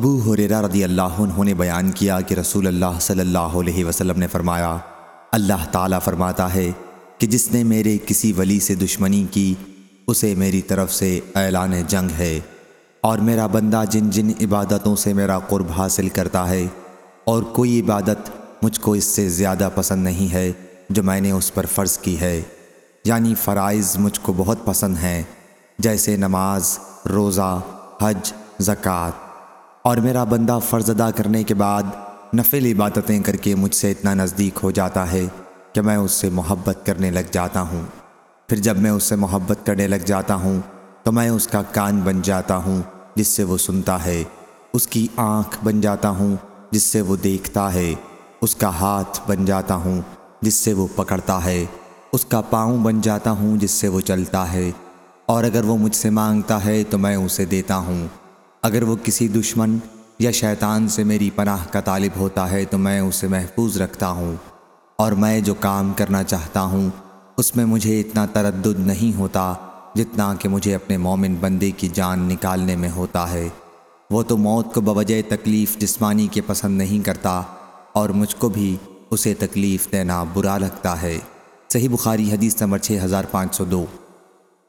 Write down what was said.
ابو حریرہ رضی اللہ عنہ نے بیان کیا کہ رسول اللہ صلی اللہ علیہ وسلم نے فرمایا، اللہ تعالیٰ فرماتا ہے کہ جس نے میرے کسی ولی سے دشمنی کی، اسے میری طرف سے اعلان جنگ ہے اور میرا بندہ جن جن عبادتوں سے میرا قرب حاصل کرتا ہے اور کوئی عبادت مجھ کو اس سے زیادہ پسند نہیں ہے جو میں نے اس پر فرض کی ہے۔ یعنی فرائض مجھ کو بہت پسند ہیں، جیسے نماز، روزہ، حج، زکوٰۃ۔ اور میرا بندہ فرض ادا کرنے کے بعد نفل عبادتیں کر کے مجھ سے اتنا نزدیک ہو جاتا ہے کہ میں اس سے محبت کرنے لگ جاتا ہوں۔ پھر جب میں اس سے محبت کرنے لگ جاتا ہوں تو میں اس کا کان بن جاتا ہوں جس سے وہ سنتا ہے، اس کی آنکھ بن جاتا ہوں جس سے وہ دیکھتا ہے، اس کا ہاتھ بن جاتا ہوں جس سے وہ پکڑتا ہے، اس کا پاؤں بن جاتا ہوں جس سے وہ چلتا ہے۔ اور اگر وہ مجھ سے مانگتا ہے تو میں اسے دیتا ہوں۔ اگر وہ کسی دشمن یا شیطان سے میری پناہ کا طالب ہوتا ہے تو میں اسے محفوظ رکھتا ہوں اور میں جو کام کرنا چاہتا ہوں، اس میں مجھے اتنا تردد نہیں ہوتا جتنا کہ مجھے اپنے مومن بندے کی جان نکالنے میں ہوتا ہے۔ وہ تو موت کو بوجہ تکلیف جسمانی کے پسند نہیں کرتا اور مجھ کو بھی اسے تکلیف دینا برا لگتا ہے۔ صحیح بخاری حدیث نمبر 6502